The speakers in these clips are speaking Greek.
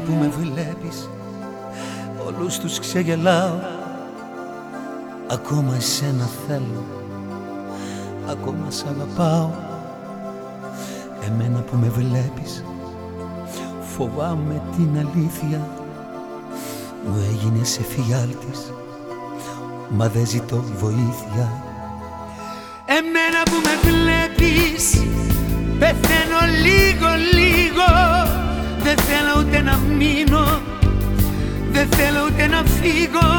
που με βλέπεις όλους τους ξεγελάω. Ακόμα εσένα θέλω, ακόμα σ' αγαπάω. Εμένα που με βλέπεις φοβάμαι την αλήθεια. Μου έγινες σε φιάλτης, μα δεν ζητώ βοήθεια. Εμένα που με βλέπεις πεθαίνω λίγο λίγο. Δεν θέλω ούτε να μείνω, δεν θέλω ούτε να φύγω.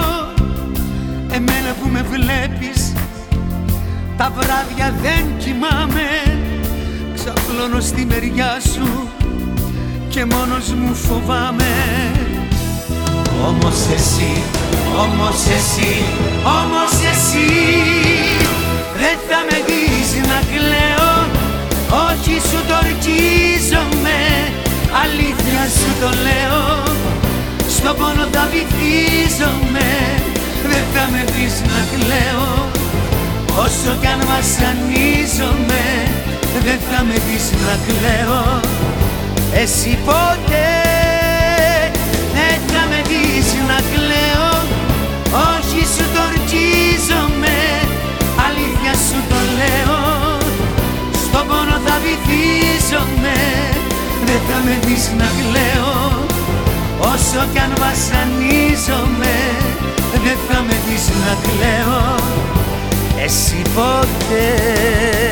Εμένα που με βλέπεις τα βράδια δεν κοιμάμαι. Ξαπλώνω στη μεριά σου και μόνος μου φοβάμαι. Όμως εσύ, όμως εσύ, όμως εσύ το λέω, στο πόνο θα βυθίζομαι Δεν θα με δεις να κλαίω, όσο κι αν βασανίζομαι Δεν θα με δεις να κλαίω. Εσύ ποτέ δεν θα με δεις να κλαίω. Όχι σου το ορκίζομαι Αλήθεια σου το λέω. Στον πόνο θα βυθίζομαι Δεν θα με δεις να κλαίω. Όσο κι αν βασανίζομαι Δεν θα με δεις να κλαίω. Εσύ ποτέ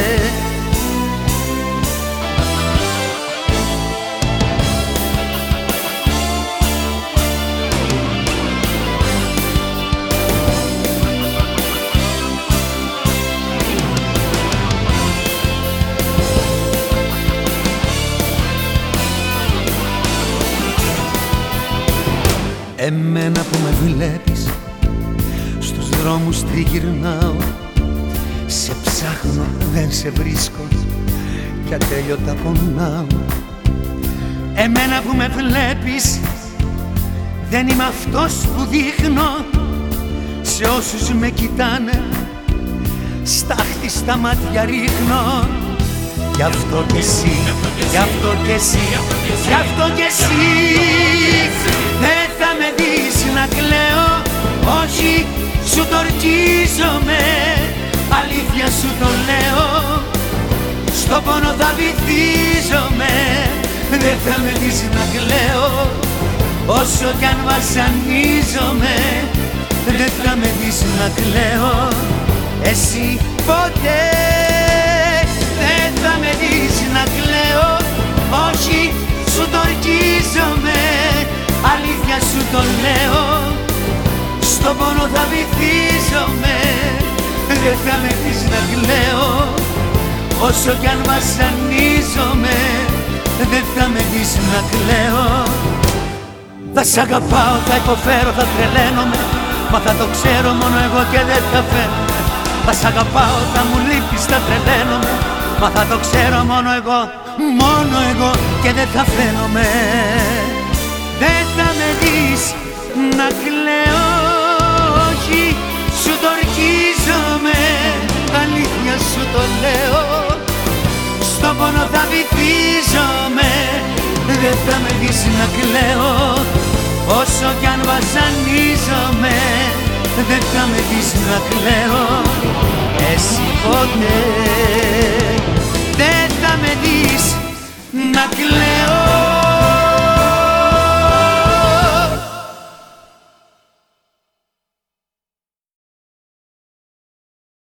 Εμένα που με βλέπεις Στους δρόμους τριγυρνάω Σε ψάχνω δεν σε βρίσκω Κι ατέλειωτα πονάω. Εμένα που με βλέπεις Δεν είμαι αυτός που δείχνω. Σε όσους με κοιτάνε Στάχτη στα μάτια ρίχνω. Γι' αυτό κι εσύ, γι' αυτό κι εσύ, γι' αυτό κι εσύ Δεν θα με δεις να κλαίω, όχι σου το ορκίζομαι Αλήθεια σου το λέω, στο πόνο θα βυθίζομαι. Δεν θα με δεις να κλαίω, όσο κι αν βασανίζομαι Δεν θα με δεις να κλαίω, εσύ ποτέ το λέω Στο πόνο θα βυθίζομαι Δεν θα με δεις να κλαίω. Όσο κι αν βασανίζομαι Δεν θα με δεις να κλαίω. Θα σ' αγαπάω, θα υποφέρω, θα τρελαίνομαι Μα θα το ξέρω μόνο εγώ και δεν θα φαίνομαι Θα σ' αγαπάω, θα μου λείπεις, θα τρελαίνομαι Μα θα το ξέρω μόνο εγώ, μόνο εγώ και δεν θα φαίνομαι Δεν θα με δεις να κλαίω, όχι. Σου το ορκίζομαι Αλήθεια σου το λέω, στο πόνο θα βυθίζομαι Δεν θα με δεις να κλαίω, όσο κι αν βασανίζομαι δεν θα με δεις να κλαίω. Εσύ ποτέ δεν θα με δεις να κλαίω